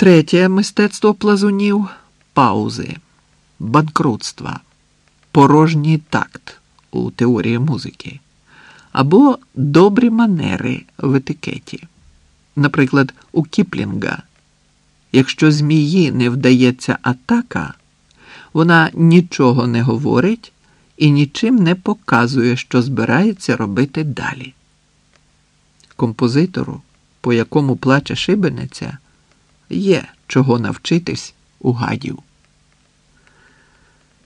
Третє мистецтво плазунів паузи, банкрутства, порожній такт у теорії музики або добрі манери в етикеті. Наприклад, у Кіплінга, якщо змії не вдається атака, вона нічого не говорить і нічим не показує, що збирається робити далі. Композитору, по якому плаче шибениця, є чого навчитись у гадів.